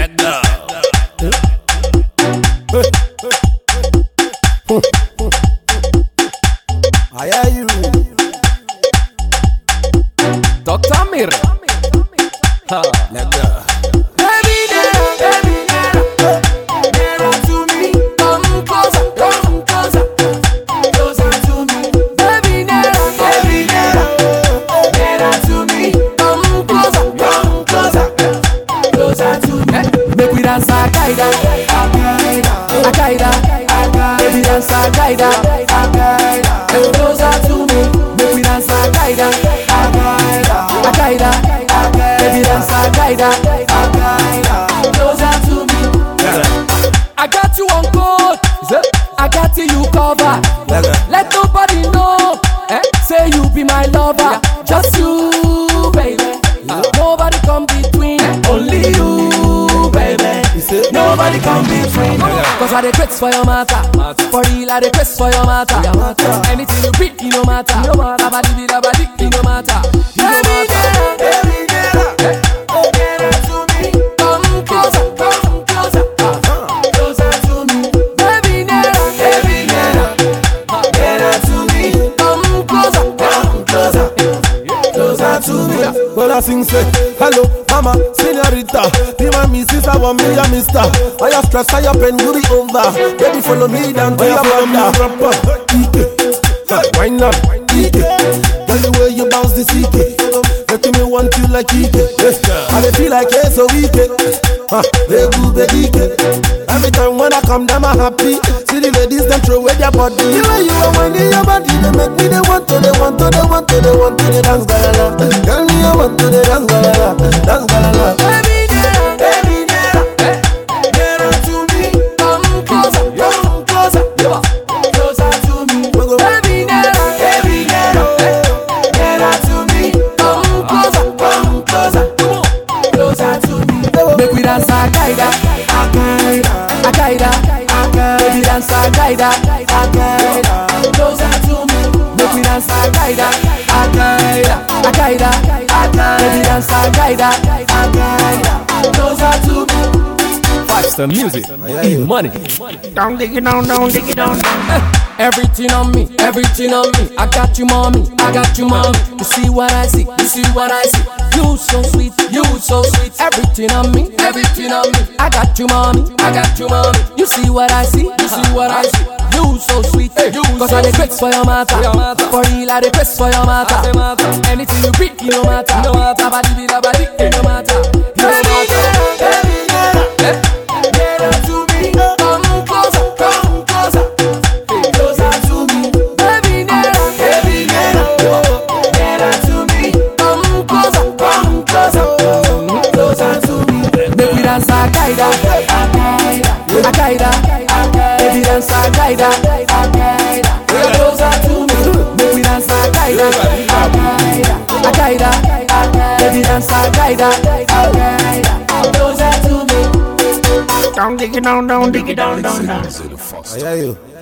Let go. I hear you. Dr. Mir. Let go. Baby dance to me. Make we dance baby dance me. I got you on code. I got you, you cover. Let nobody know. Eh? Say you be my lover. Just you, baby. Nobody come between. Only baby. say? Nobody come between. Cause I dey quest for your matter. For real, I dey quest for your matter. Anything you pick, it no matter. Abadi bi dabadi, it no matter. It no matter. Baby, nearer. Nearer oh, to me. Come closer, come closer. Closer to me. Baby, nearer, baby, nearer. Nearer to me. Come closer, come closer. Closer to me. Well, I sing say, hello, mama, senorita. Be my missus, I want me a mister. I have stress, I have pain, you be over. Baby, follow me down to your brother. Ike, why not? Ike, girl, the way you bounce this Ike. Making me want you like Ike. I dey feel like it's so weak. Ah, they good, they Ike. Every time when I come down, I'm happy. See the ladies, them throw away their body. The way you are winding your body, they make me they want to, they want to, they want to, they want to, they dance. Girl, me want to, galala. Baby, baby, to me. Come closer, come closer. Closer to me. Baby, baby, to me. Come closer, come closer. Closer to me. Baby dance. Closer to me. Kaida, a kaida, a kaida, a kaida. Baby dance a kaida, a kaida. Closer to me. Five music. E money. Down, dig it down, down, dig it down, down. Eh, everything on me, everything on me. I got you, mommy, I got you, mommy. You see what I see, you see what I see. You so sweet, you so sweet. Everything on me, everything on me. I got you, mommy, I got you, mommy. You see what I see, you see what I see. You so sweet, you Cause I dey quest for your matter. For real, I dey quest for your matter. Anything you pick, it no matter. Abadi bi dabadi, it no matter. Dance a kaida, a kaida. Closer to me. Make we dance a kaida, a kaida, a kaida, a kaida. Baby dance a kaida, a kaida. Closer to me. Down, dig it down, down, dig it down, down, down. I hear you.